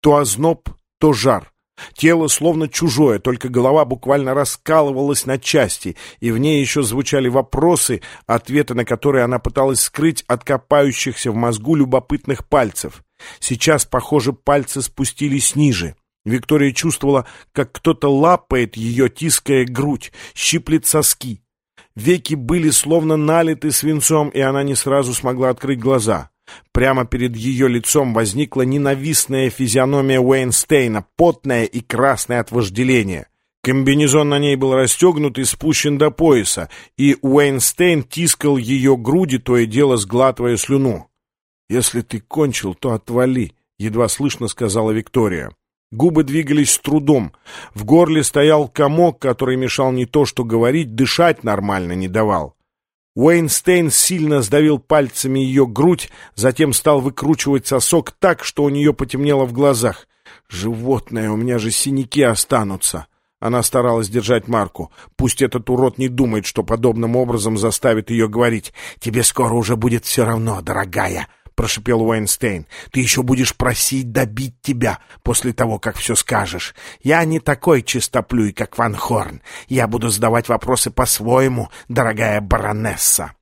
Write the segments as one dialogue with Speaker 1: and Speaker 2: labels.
Speaker 1: То озноб, то жар. Тело словно чужое, только голова буквально раскалывалась на части, и в ней еще звучали вопросы, ответы на которые она пыталась скрыть от копающихся в мозгу любопытных пальцев. Сейчас, похоже, пальцы спустились ниже. Виктория чувствовала, как кто-то лапает ее, тиская грудь, щиплет соски. Веки были словно налиты свинцом, и она не сразу смогла открыть глаза. Прямо перед ее лицом возникла ненавистная физиономия Уэйнстейна, потная и красная от вожделения. Комбинезон на ней был расстегнут и спущен до пояса, и Уэйнстейн тискал ее груди, то и дело сглатывая слюну. «Если ты кончил, то отвали», — едва слышно сказала Виктория. Губы двигались с трудом. В горле стоял комок, который мешал не то что говорить, дышать нормально не давал. Уэйнстейн сильно сдавил пальцами ее грудь, затем стал выкручивать сосок так, что у нее потемнело в глазах. «Животное, у меня же синяки останутся!» Она старалась держать марку. Пусть этот урод не думает, что подобным образом заставит ее говорить. «Тебе скоро уже будет все равно, дорогая!» Прошипел Уэйнстейн. «Ты еще будешь просить добить тебя после того, как все скажешь. Я не такой чистоплюй, как Ван Хорн. Я буду задавать вопросы по-своему, дорогая баронесса».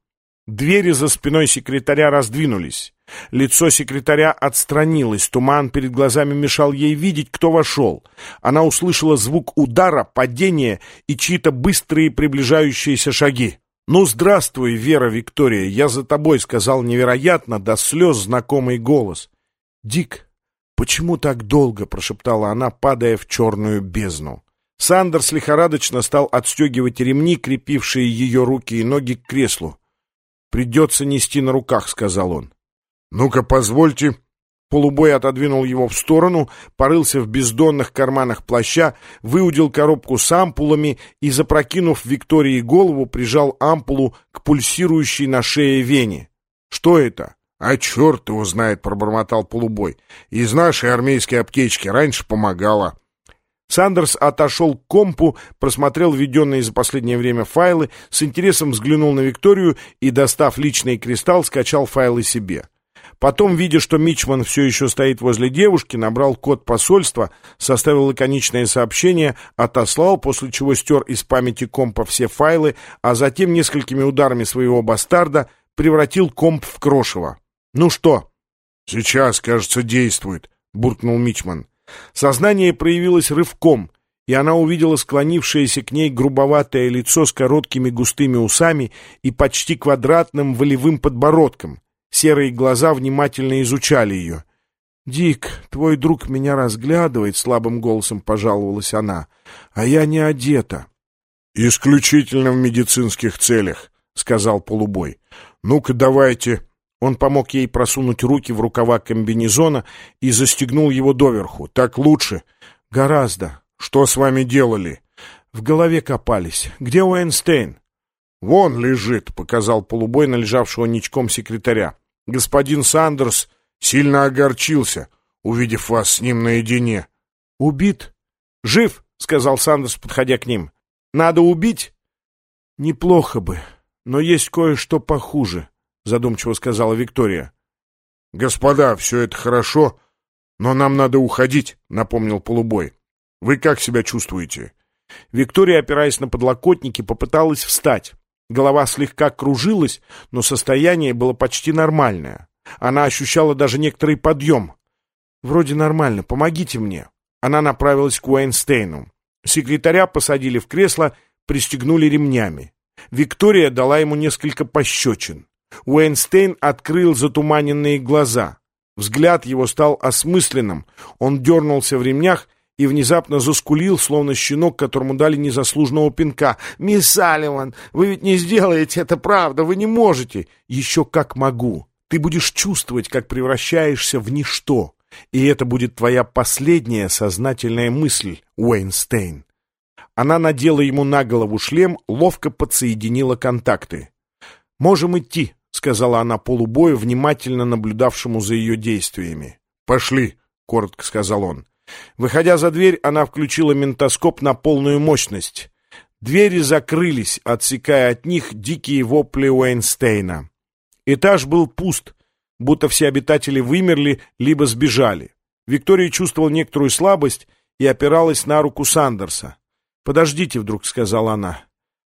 Speaker 1: Двери за спиной секретаря раздвинулись. Лицо секретаря отстранилось, туман перед глазами мешал ей видеть, кто вошел. Она услышала звук удара, падения и чьи-то быстрые приближающиеся шаги. «Ну, здравствуй, Вера Виктория, я за тобой», — сказал невероятно, до слез знакомый голос. «Дик, почему так долго?» — прошептала она, падая в черную бездну. Сандерс лихорадочно стал отстегивать ремни, крепившие ее руки и ноги к креслу. «Придется нести на руках», — сказал он. «Ну-ка, позвольте», Полубой отодвинул его в сторону, порылся в бездонных карманах плаща, выудил коробку с ампулами и, запрокинув Виктории голову, прижал ампулу к пульсирующей на шее вене. «Что это?» «А черт его знает», — пробормотал полубой. «Из нашей армейской аптечки раньше помогала». Сандерс отошел к компу, просмотрел введенные за последнее время файлы, с интересом взглянул на Викторию и, достав личный кристалл, скачал файлы себе. Потом, видя, что Мичман все еще стоит возле девушки, набрал код посольства, составил лаконичное сообщение, отослал, после чего стер из памяти компа все файлы, а затем несколькими ударами своего бастарда превратил комп в крошево. «Ну что?» «Сейчас, кажется, действует», — буркнул Мичман. Сознание проявилось рывком, и она увидела склонившееся к ней грубоватое лицо с короткими густыми усами и почти квадратным волевым подбородком — Серые глаза внимательно изучали ее. «Дик, твой друг меня разглядывает», — слабым голосом пожаловалась она, — «а я не одета». «Исключительно в медицинских целях», — сказал полубой. «Ну-ка, давайте». Он помог ей просунуть руки в рукава комбинезона и застегнул его доверху. «Так лучше». «Гораздо». «Что с вами делали?» «В голове копались. Где Уэйнстейн?» «Вон лежит», — показал полубой на лежавшего ничком секретаря. Господин Сандерс сильно огорчился, увидев вас с ним наедине. — Убит? — Жив, — сказал Сандерс, подходя к ним. — Надо убить? — Неплохо бы, но есть кое-что похуже, — задумчиво сказала Виктория. — Господа, все это хорошо, но нам надо уходить, — напомнил полубой. — Вы как себя чувствуете? Виктория, опираясь на подлокотники, попыталась встать. Голова слегка кружилась, но состояние было почти нормальное. Она ощущала даже некоторый подъем. «Вроде нормально, помогите мне». Она направилась к Уэйнстейну. Секретаря посадили в кресло, пристегнули ремнями. Виктория дала ему несколько пощечин. Уэйнстейн открыл затуманенные глаза. Взгляд его стал осмысленным. Он дернулся в ремнях и внезапно заскулил, словно щенок, которому дали незаслуженного пинка. «Мисс Салливан, вы ведь не сделаете это, правда, вы не можете!» «Еще как могу! Ты будешь чувствовать, как превращаешься в ничто, и это будет твоя последняя сознательная мысль, Уэйнстейн!» Она надела ему на голову шлем, ловко подсоединила контакты. «Можем идти», — сказала она полубою, внимательно наблюдавшему за ее действиями. «Пошли», — коротко сказал он. Выходя за дверь, она включила ментоскоп на полную мощность. Двери закрылись, отсекая от них дикие вопли Уэйнстейна. Этаж был пуст, будто все обитатели вымерли, либо сбежали. Виктория чувствовала некоторую слабость и опиралась на руку Сандерса. «Подождите», — вдруг сказала она.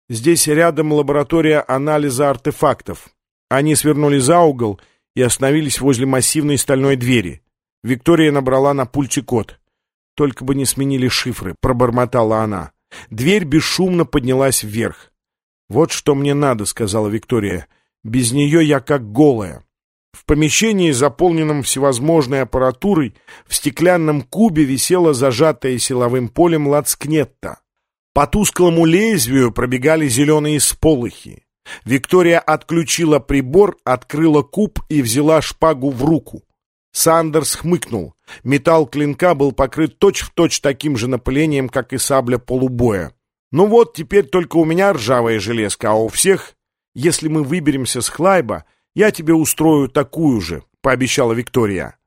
Speaker 1: «Здесь рядом лаборатория анализа артефактов». Они свернули за угол и остановились возле массивной стальной двери. Виктория набрала на пульте код. «Только бы не сменили шифры», — пробормотала она. Дверь бесшумно поднялась вверх. «Вот что мне надо», — сказала Виктория. «Без нее я как голая». В помещении, заполненном всевозможной аппаратурой, в стеклянном кубе висела зажатая силовым полем лацкнетта. По тусклому лезвию пробегали зеленые сполохи. Виктория отключила прибор, открыла куб и взяла шпагу в руку. Сандерс хмыкнул. Металл клинка был покрыт точь-в-точь точь таким же напылением, как и сабля полубоя. «Ну вот, теперь только у меня ржавая железка, а у всех, если мы выберемся с Хлайба, я тебе устрою такую же», — пообещала Виктория.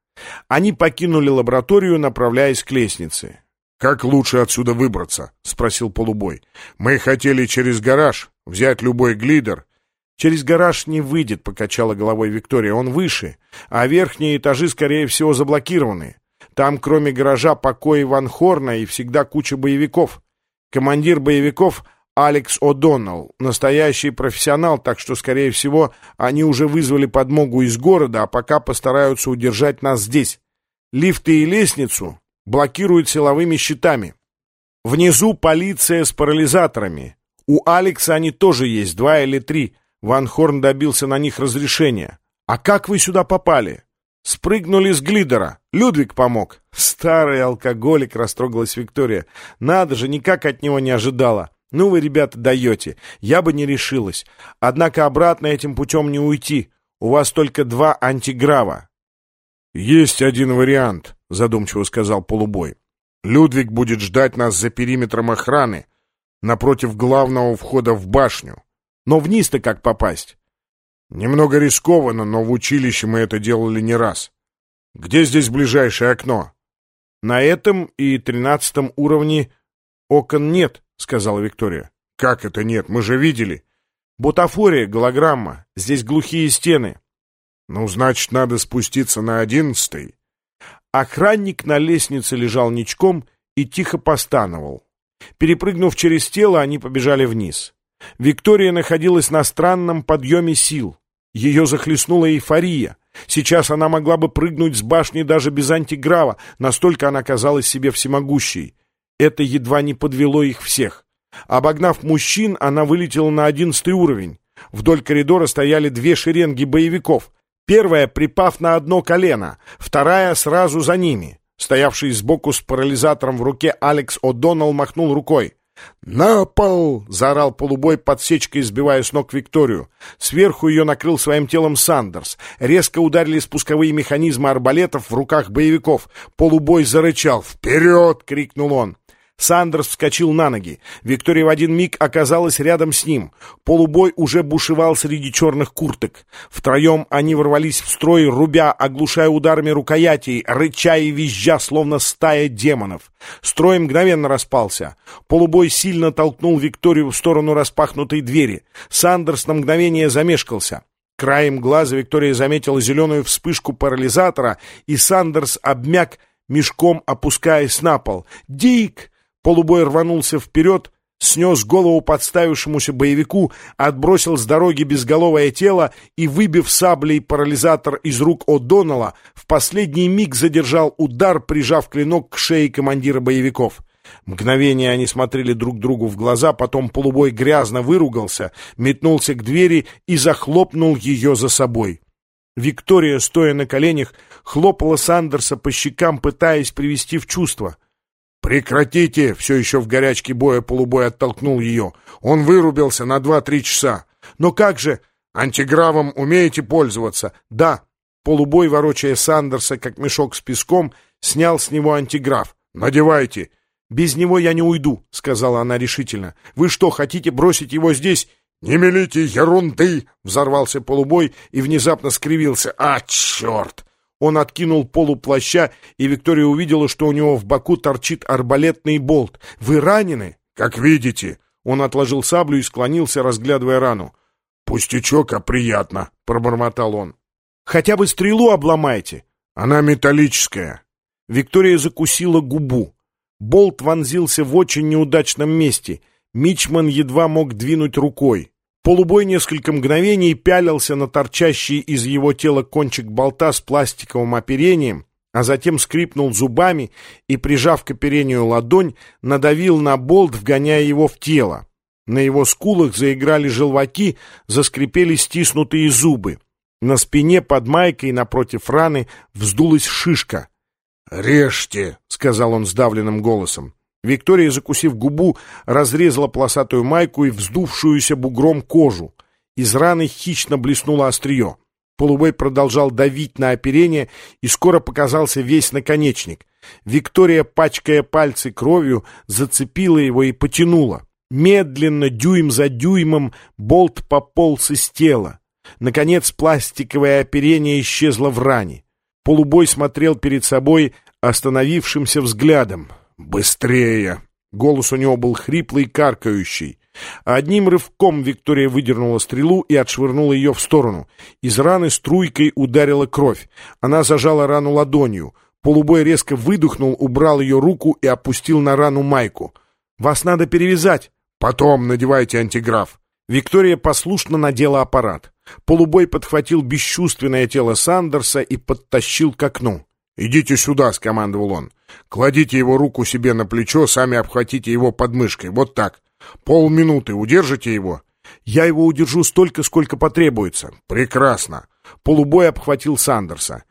Speaker 1: Они покинули лабораторию, направляясь к лестнице.
Speaker 2: «Как лучше отсюда выбраться?» — спросил полубой. «Мы хотели через гараж взять любой глидер,
Speaker 1: «Через гараж не выйдет», — покачала головой Виктория. «Он выше, а верхние этажи, скорее всего, заблокированы. Там, кроме гаража, покои Ван Хорна и всегда куча боевиков. Командир боевиков Алекс О'Доннелл, настоящий профессионал, так что, скорее всего, они уже вызвали подмогу из города, а пока постараются удержать нас здесь. Лифты и лестницу блокируют силовыми щитами. Внизу полиция с парализаторами. У Алекса они тоже есть, два или три». Ван Хорн добился на них разрешения. «А как вы сюда попали?» «Спрыгнули с глидера. Людвиг помог». «Старый алкоголик», — растрогалась Виктория. «Надо же, никак от него не ожидала. Ну вы, ребята, даете. Я бы не решилась. Однако обратно этим путем не уйти. У вас только два антиграва».
Speaker 2: «Есть один вариант», — задумчиво сказал полубой. «Людвиг будет ждать нас за периметром охраны, напротив главного входа в башню.
Speaker 1: Но вниз-то как попасть?
Speaker 2: Немного рискованно, но в училище мы это делали не раз. Где здесь ближайшее окно?
Speaker 1: На этом и тринадцатом уровне окон нет, сказала Виктория.
Speaker 2: Как это нет? Мы же видели.
Speaker 1: Бутафория, голограмма. Здесь глухие стены.
Speaker 2: Ну, значит, надо спуститься на одиннадцатый.
Speaker 1: Охранник на лестнице лежал ничком и тихо постановал. Перепрыгнув через тело, они побежали вниз. Виктория находилась на странном подъеме сил. Ее захлестнула эйфория. Сейчас она могла бы прыгнуть с башни даже без антиграва, настолько она казалась себе всемогущей. Это едва не подвело их всех. Обогнав мужчин, она вылетела на одиннадцатый уровень. Вдоль коридора стояли две шеренги боевиков. Первая, припав на одно колено, вторая сразу за ними. Стоявший сбоку с парализатором в руке Алекс О'Доннелл махнул рукой. «На пол!» — заорал полубой подсечкой, сбивая с ног Викторию. Сверху ее накрыл своим телом Сандерс. Резко ударили спусковые механизмы арбалетов в руках боевиков. Полубой зарычал. «Вперед!» — крикнул он. Сандерс вскочил на ноги. Виктория в один миг оказалась рядом с ним. Полубой уже бушевал среди черных курток. Втроем они ворвались в строй, рубя, оглушая ударами рукоятей, рыча и визжа, словно стая демонов. Строй мгновенно распался. Полубой сильно толкнул Викторию в сторону распахнутой двери. Сандерс на мгновение замешкался. Краем глаза Виктория заметила зеленую вспышку парализатора, и Сандерс обмяк, мешком опускаясь на пол. «Дик!» Полубой рванулся вперед, снес голову подставившемуся боевику, отбросил с дороги безголовое тело и, выбив саблей парализатор из рук О'Доннелла, в последний миг задержал удар, прижав клинок к шее командира боевиков. Мгновение они смотрели друг другу в глаза, потом полубой грязно выругался, метнулся к двери и захлопнул ее за собой. Виктория, стоя на коленях, хлопала Сандерса по щекам, пытаясь привести в чувство —
Speaker 2: «Прекратите!» — все еще в горячке боя полубой оттолкнул ее. «Он вырубился на два-три часа. Но как же? Антигравом умеете пользоваться?»
Speaker 1: «Да». Полубой, ворочая Сандерса, как мешок с песком, снял с него антиграф.
Speaker 2: «Надевайте!»
Speaker 1: «Без него я не уйду», — сказала она решительно. «Вы что, хотите бросить его здесь?»
Speaker 2: «Не мелите ерунды!» — взорвался полубой и внезапно скривился. «А, черт!»
Speaker 1: Он откинул полу плаща, и Виктория увидела, что у него в боку торчит арбалетный болт. «Вы ранены?»
Speaker 2: «Как видите».
Speaker 1: Он отложил саблю и склонился, разглядывая рану.
Speaker 2: «Пустячок, а приятно», — пробормотал он.
Speaker 1: «Хотя бы стрелу обломайте».
Speaker 2: «Она металлическая».
Speaker 1: Виктория закусила губу. Болт вонзился в очень неудачном месте. Мичман едва мог двинуть рукой. Полубой несколько мгновений пялился на торчащий из его тела кончик болта с пластиковым оперением, а затем скрипнул зубами и, прижав к оперению ладонь, надавил на болт, вгоняя его в тело. На его скулах заиграли желваки, заскрипели стиснутые зубы. На спине под майкой напротив раны вздулась шишка.
Speaker 2: «Режьте!» — сказал он сдавленным голосом.
Speaker 1: Виктория, закусив губу, разрезала полосатую майку и вздувшуюся бугром кожу. Из раны хищно блеснуло острие. Полубой продолжал давить на оперение, и скоро показался весь наконечник. Виктория, пачкая пальцы кровью, зацепила его и потянула. Медленно, дюйм за дюймом, болт пополз из тела. Наконец, пластиковое оперение исчезло в ране. Полубой смотрел перед собой остановившимся взглядом. «Быстрее!» Голос у него был хриплый, каркающий. Одним рывком Виктория выдернула стрелу и отшвырнула ее в сторону. Из раны струйкой ударила кровь. Она зажала рану ладонью. Полубой резко выдохнул, убрал ее руку и опустил на рану майку. «Вас надо перевязать!»
Speaker 2: «Потом надевайте антиграф!»
Speaker 1: Виктория послушно надела аппарат. Полубой подхватил бесчувственное тело Сандерса и подтащил к окну.
Speaker 2: «Идите сюда», — скомандовал он. «Кладите его руку себе на плечо, сами обхватите его подмышкой. Вот так. Полминуты. Удержите его».
Speaker 1: «Я его удержу столько, сколько потребуется».
Speaker 2: «Прекрасно».
Speaker 1: Полубой обхватил Сандерса.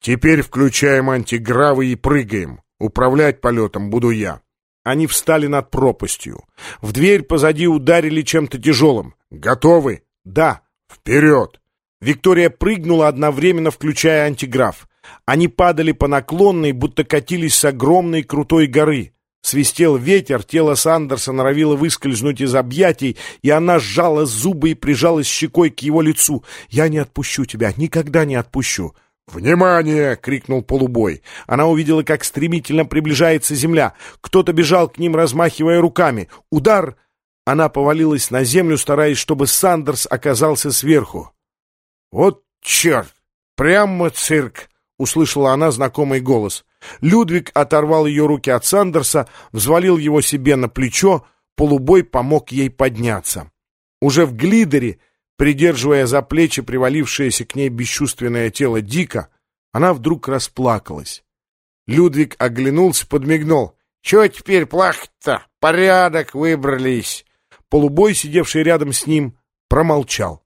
Speaker 2: «Теперь включаем антигравы и прыгаем. Управлять полетом буду я».
Speaker 1: Они встали над пропастью. В дверь позади ударили чем-то тяжелым.
Speaker 2: «Готовы?»
Speaker 1: «Да».
Speaker 2: «Вперед!»
Speaker 1: Виктория прыгнула одновременно, включая антиграф. Они падали по наклонной, будто катились с огромной крутой горы. Свистел ветер, тело Сандерса норовило выскользнуть из объятий, и она сжала зубы и прижалась щекой к его лицу. «Я не отпущу тебя, никогда не отпущу!»
Speaker 2: «Внимание!» — крикнул полубой.
Speaker 1: Она увидела, как стремительно приближается земля. Кто-то бежал к ним, размахивая руками. «Удар!» Она повалилась на землю, стараясь, чтобы Сандерс оказался сверху.
Speaker 2: «Вот черт! Прямо цирк!» — услышала она знакомый голос.
Speaker 1: Людвиг оторвал ее руки от Сандерса, взвалил его себе на плечо, полубой помог ей подняться. Уже в глидере, придерживая за плечи привалившееся к ней бесчувственное тело Дика, она вдруг расплакалась. Людвиг оглянулся, подмигнул. «Чего теперь плакать-то? Порядок выбрались!» Полубой, сидевший рядом с ним, промолчал.